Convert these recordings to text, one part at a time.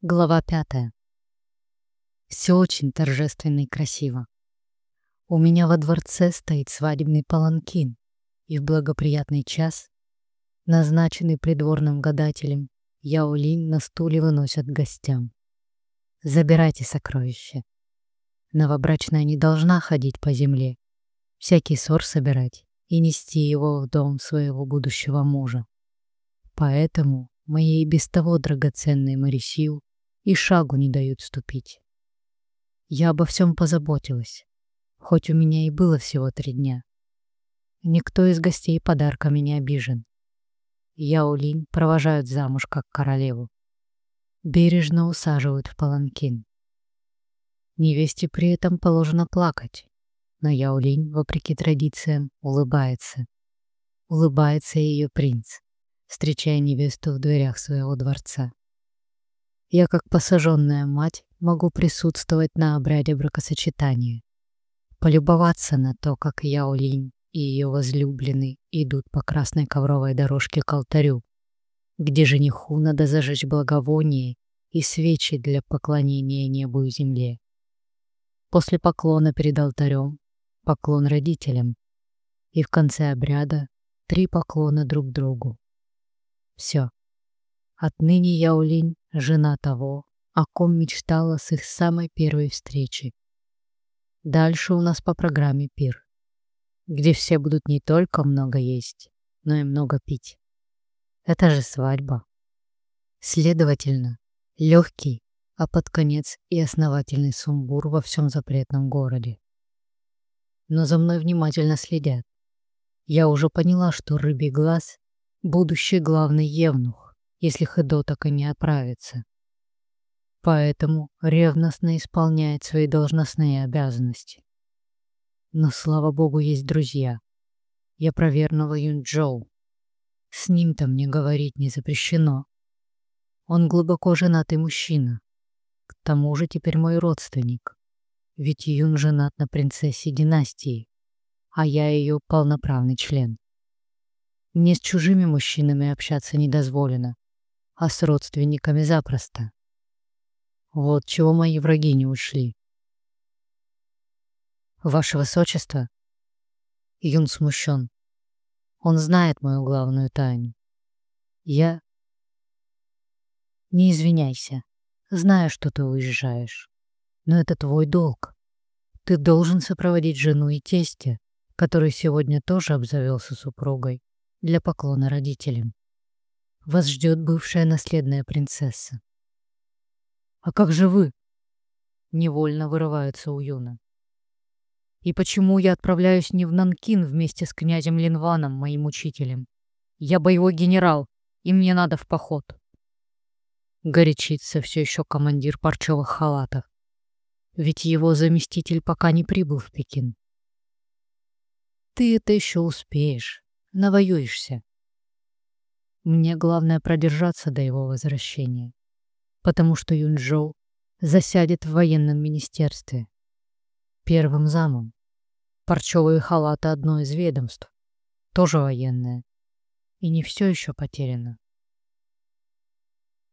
Глава пятая. Все очень торжественно и красиво. У меня во дворце стоит свадебный паланкин, и в благоприятный час, назначенный придворным гадателем, Яолинь на стуле выносят гостям. Забирайте сокровища. Новобрачная не должна ходить по земле, всякий ссор собирать и нести его в дом своего будущего мужа. Поэтому моей без того драгоценной Марисью и шагу не дают ступить. Я обо всем позаботилась, хоть у меня и было всего три дня. Никто из гостей подарками не обижен. Я Улинь провожают замуж как королеву. Бережно усаживают в паланкин. Невесте при этом положено плакать, но Яулинь, вопреки традициям, улыбается. Улыбается ее принц, встречая невесту в дверях своего дворца. Я, как посаженная мать, могу присутствовать на обряде бракосочетания. Полюбоваться на то, как Яолинь и ее возлюбленный идут по красной ковровой дорожке к алтарю, где жениху надо зажечь благовоние и свечи для поклонения небу и земле. После поклона перед алтарем поклон родителям и в конце обряда три поклона друг другу. Все. Отныне Яолинь жена того, о ком мечтала с их самой первой встречи. Дальше у нас по программе пир, где все будут не только много есть, но и много пить. Это же свадьба. Следовательно, легкий, а под конец и основательный сумбур во всем запретном городе. Но за мной внимательно следят. Я уже поняла, что рыбий глаз — будущий главный евнух если Хэдо так и не оправится. Поэтому ревностно исполняет свои должностные обязанности. Но, слава богу, есть друзья. Я про верного Юнчжоу. С ним-то мне говорить не запрещено. Он глубоко женатый мужчина. К тому же теперь мой родственник. Ведь Юн женат на принцессе династии, а я ее полноправный член. Мне с чужими мужчинами общаться не дозволено а с родственниками запросто. Вот чего мои враги не ушли. Ваше Высочество? Юн смущен. Он знает мою главную тайну. Я... Не извиняйся. Знаю, что ты уезжаешь. Но это твой долг. Ты должен сопроводить жену и тестя, который сегодня тоже обзавелся супругой, для поклона родителям вас ждет бывшая наследная принцесса. «А как же вы?» — невольно вырывается у Юна. «И почему я отправляюсь не в Нанкин вместе с князем Линваном, моим учителем? Я боевой генерал, и мне надо в поход». Горячится все еще командир парчевых халатов. Ведь его заместитель пока не прибыл в Пекин. «Ты это еще успеешь, навоюешься», мне главное продержаться до его возвращения, потому что Юнчжоу засядет в военном министерстве. Первым замом. Парчевые халаты одно из ведомств, тоже военное. И не все еще потеряно.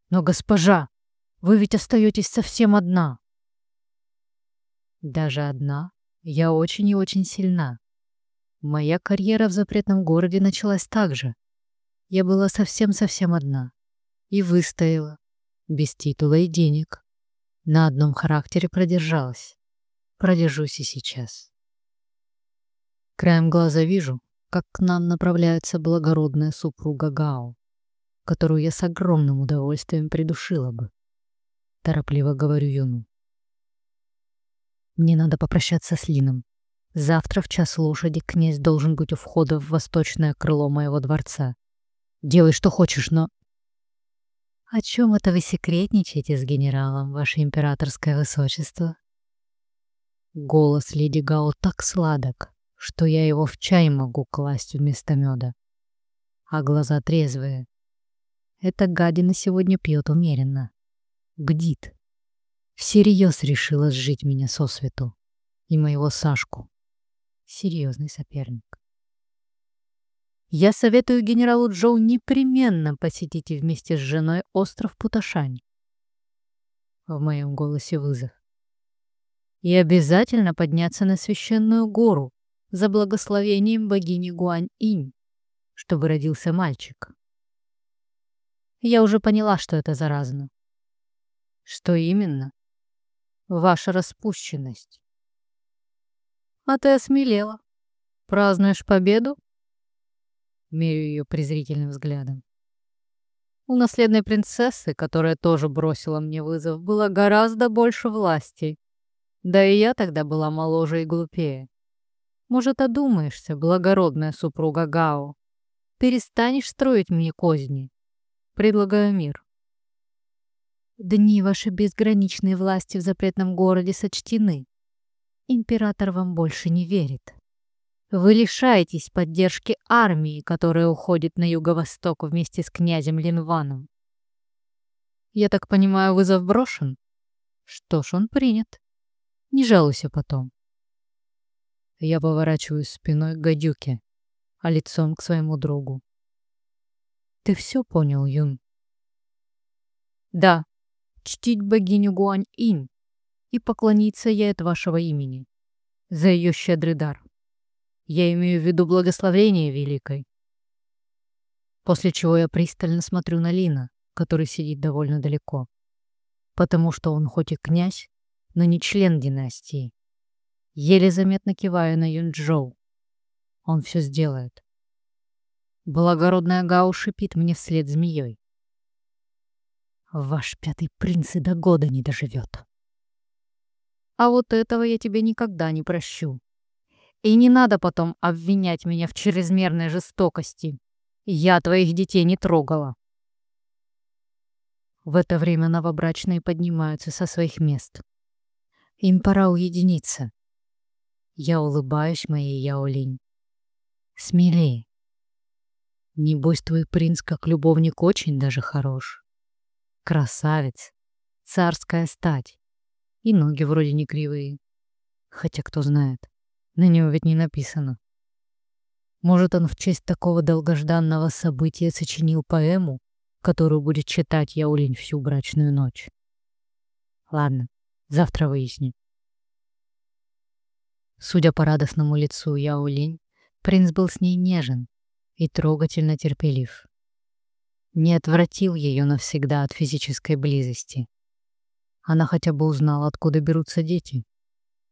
Но, госпожа, вы ведь остаетесь совсем одна. Даже одна я очень и очень сильна. Моя карьера в запретном городе началась так же, я была совсем-совсем одна. И выстояла. Без титула и денег. На одном характере продержалась. Продержусь и сейчас. Краем глаза вижу, как к нам направляется благородная супруга Гао, которую я с огромным удовольствием придушила бы. Торопливо говорю Юну. Мне надо попрощаться с Лином. Завтра в час лошади князь должен быть у входа в восточное крыло моего дворца. Делай, что хочешь, но...» «О чем это вы секретничаете с генералом, ваше императорское высочество?» Голос леди Гао так сладок, что я его в чай могу класть вместо меда. А глаза трезвые. Эта гадина сегодня пьет умеренно. Бдит. Всерьез решила сжить меня со свету. И моего Сашку. Серьезный соперник. Я советую генералу Джоу непременно посетить вместе с женой остров Путашань. В моем голосе вызов. И обязательно подняться на священную гору за благословением богини Гуань-инь, чтобы родился мальчик. Я уже поняла, что это заразно. Что именно? Ваша распущенность. А ты осмелела. Празднуешь победу? Мерю ее презрительным взглядом. У наследной принцессы, которая тоже бросила мне вызов, было гораздо больше власти. Да и я тогда была моложе и глупее. Может, одумаешься, благородная супруга Гао. Перестанешь строить мне козни. Предлагаю мир. Дни вашей безграничной власти в запретном городе сочтены. Император вам больше не верит. Вы лишаетесь поддержки армии, которая уходит на юго-восток вместе с князем Линваном. Я так понимаю, вызов брошен? Что ж, он принят. Не жалуйся потом. Я поворачиваюсь спиной к гадюке, а лицом к своему другу. Ты все понял, Юн? Да, чтить богиню Гуань-инь и поклониться ей от вашего имени за ее щедрый дар. Я имею в виду благословение великой. После чего я пристально смотрю на Лина, который сидит довольно далеко. Потому что он хоть и князь, но не член династии. Еле заметно киваю на Юнчжоу. Он все сделает. Благородная Гау шипит мне вслед змеей. Ваш пятый принц и до года не доживет. А вот этого я тебе никогда не прощу. И не надо потом обвинять меня в чрезмерной жестокости. Я твоих детей не трогала. В это время новобрачные поднимаются со своих мест. Им пора уединиться. Я улыбаюсь моей Яолинь. Смелее. Небось, твой принц как любовник очень даже хорош. Красавец. Царская стать. И ноги вроде не кривые. Хотя кто знает. На него ведь не написано. Может, он в честь такого долгожданного события сочинил поэму, которую будет читать Яулинь всю брачную ночь. Ладно, завтра выясню. Судя по радостному лицу Яулинь, принц был с ней нежен и трогательно терпелив. Не отвратил ее навсегда от физической близости. Она хотя бы узнала, откуда берутся дети.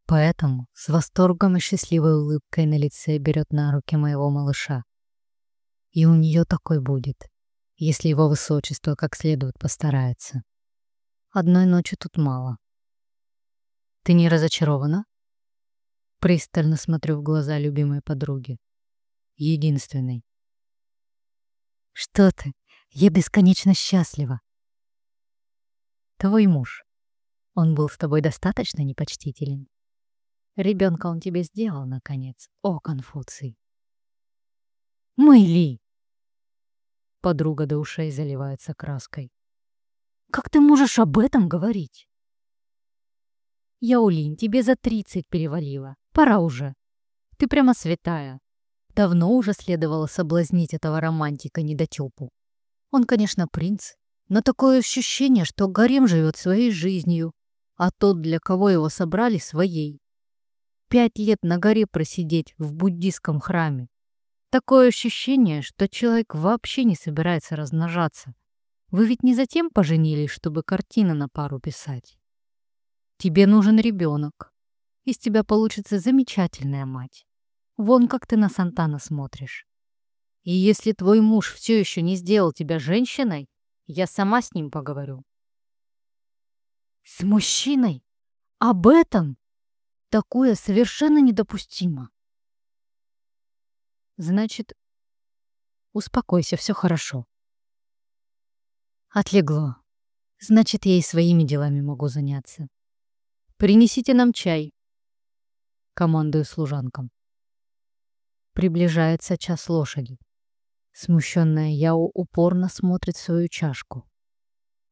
Поэтому с восторгом и счастливой улыбкой на лице берет на руки моего малыша. И у нее такой будет, если его высочество как следует постарается. Одной ночи тут мало. Ты не разочарована? Пристально смотрю в глаза любимой подруги. Единственной. Что ты? Я бесконечно счастлива. Твой муж. Он был с тобой достаточно непочтителен? Ребенка он тебе сделал, наконец. О, Конфуций. Мэйли! Подруга до ушей заливается краской. Как ты можешь об этом говорить? Яулин, тебе за тридцать перевалило. Пора уже. Ты прямо святая. Давно уже следовало соблазнить этого романтика недотёпу. Он, конечно, принц, но такое ощущение, что гарем живет своей жизнью, а тот, для кого его собрали, своей пять лет на горе просидеть в буддийском храме. Такое ощущение, что человек вообще не собирается размножаться. Вы ведь не затем поженились, чтобы картины на пару писать. Тебе нужен ребенок. Из тебя получится замечательная мать. Вон как ты на Сантана смотришь. И если твой муж все еще не сделал тебя женщиной, я сама с ним поговорю. С мужчиной? Об этом? Такое совершенно недопустимо. Значит, успокойся, все хорошо. Отлегло. Значит, я и своими делами могу заняться. Принесите нам чай. Командую служанкам. Приближается час лошади. Смущенная Яо упорно смотрит свою чашку.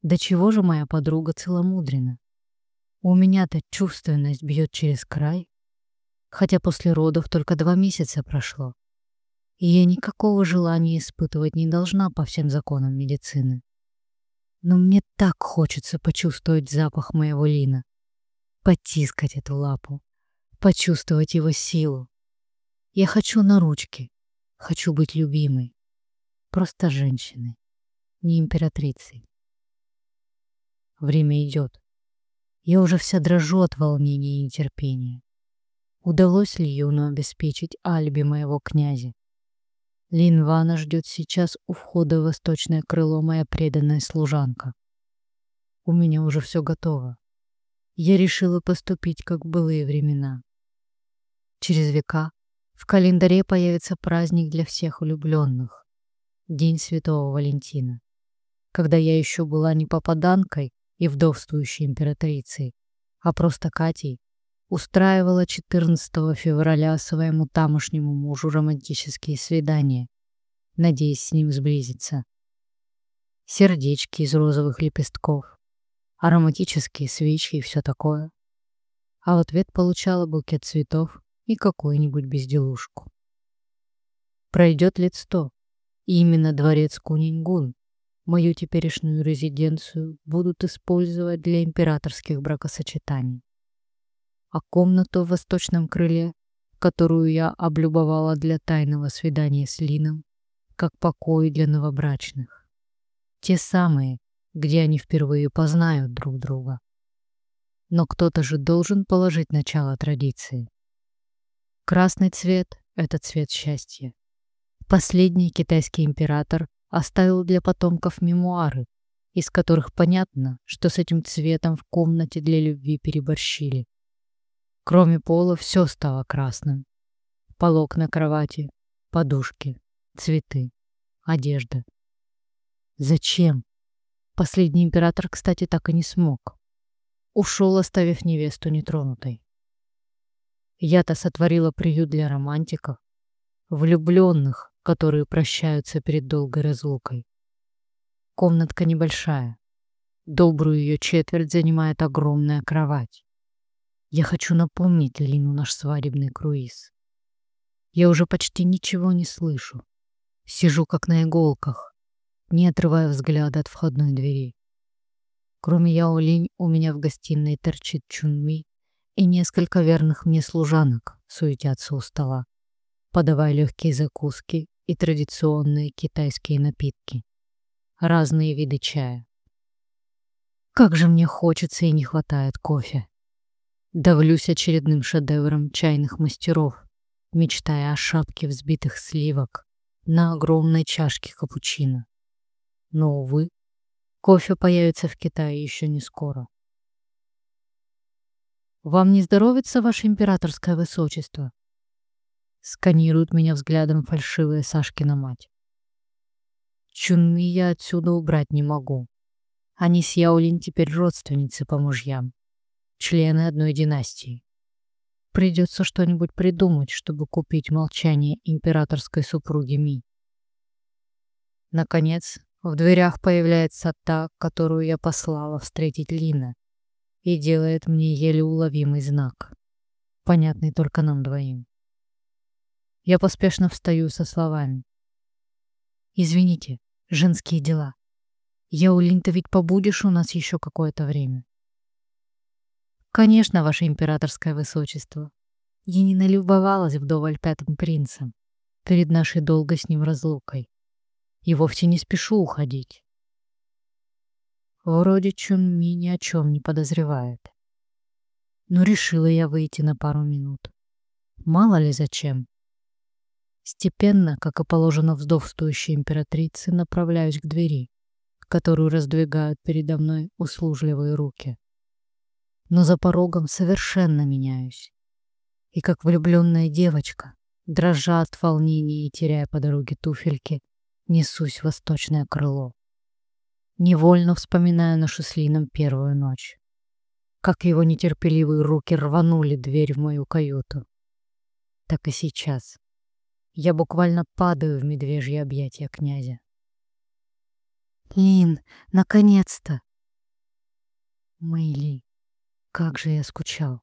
Да чего же моя подруга целомудрена? У меня-то чувственность бьет через край, хотя после родов только два месяца прошло, и я никакого желания испытывать не должна по всем законам медицины. Но мне так хочется почувствовать запах моего лина, потискать эту лапу, почувствовать его силу. Я хочу на ручке, хочу быть любимой, просто женщиной, не императрицей. Время идет. Я уже вся дрожу от волнения и нетерпения. Удалось ли Юну обеспечить алиби моего князя? Линвана ждет сейчас у входа в восточное крыло моя преданная служанка. У меня уже все готово. Я решила поступить, как в былые времена. Через века в календаре появится праздник для всех влюбленных — День Святого Валентина. Когда я еще была не попаданкой и вдовствующей императрицей, а просто Катей, устраивала 14 февраля своему тамошнему мужу романтические свидания, надеясь с ним сблизиться. Сердечки из розовых лепестков, ароматические свечи и все такое. А в ответ получала букет цветов и какую-нибудь безделушку. Пройдет лет сто, и именно дворец Кунингун, мою теперешнюю резиденцию, будут использовать для императорских бракосочетаний а комнату в восточном крыле, которую я облюбовала для тайного свидания с Лином, как покой для новобрачных. Те самые, где они впервые познают друг друга. Но кто-то же должен положить начало традиции. Красный цвет — это цвет счастья. Последний китайский император оставил для потомков мемуары, из которых понятно, что с этим цветом в комнате для любви переборщили. Кроме пола все стало красным. Полок на кровати, подушки, цветы, одежда. Зачем? Последний император, кстати, так и не смог. Ушел, оставив невесту нетронутой. Я-то сотворила приют для романтиков, влюбленных, которые прощаются перед долгой разлукой. Комнатка небольшая. Добрую ее четверть занимает огромная кровать. Я хочу напомнить Лину наш свадебный круиз. Я уже почти ничего не слышу. Сижу как на иголках, не отрывая взгляда от входной двери. Кроме Яо Линь у меня в гостиной торчит Чунми и несколько верных мне служанок суетятся у стола, подавая легкие закуски и традиционные китайские напитки, разные виды чая. Как же мне хочется и не хватает кофе. Давлюсь очередным шедевром чайных мастеров, мечтая о шапке взбитых сливок на огромной чашке капучино. Но, увы, кофе появится в Китае еще не скоро. «Вам не здоровится, ваше императорское высочество?» Сканирует меня взглядом фальшивая Сашкина мать. Чунми я отсюда убрать не могу. Они с Яолин теперь родственницы по мужьям члены одной династии. Придется что-нибудь придумать, чтобы купить молчание императорской супруги Ми. Наконец, в дверях появляется та, которую я послала встретить Лина, и делает мне еле уловимый знак, понятный только нам двоим. Я поспешно встаю со словами. «Извините, женские дела. Я у Линта ведь побудешь у нас еще какое-то время?» «Конечно, ваше императорское высочество. Я не налюбовалась вдоволь пятым принцем перед нашей долгой с ним разлукой. И вовсе не спешу уходить. Вроде Чунми ни о чем не подозревает. Но решила я выйти на пару минут. Мало ли зачем. Степенно, как и положено вздовствующей императрице, направляюсь к двери, которую раздвигают передо мной услужливые руки но за порогом совершенно меняюсь. И как влюбленная девочка, дрожа от волнения и теряя по дороге туфельки, несусь в восточное крыло. Невольно вспоминаю нашу с Лином первую ночь. Как его нетерпеливые руки рванули дверь в мою каюту. Так и сейчас. Я буквально падаю в медвежье объятия князя. «Лин, наконец-то!» Мэйли, как же я скучал.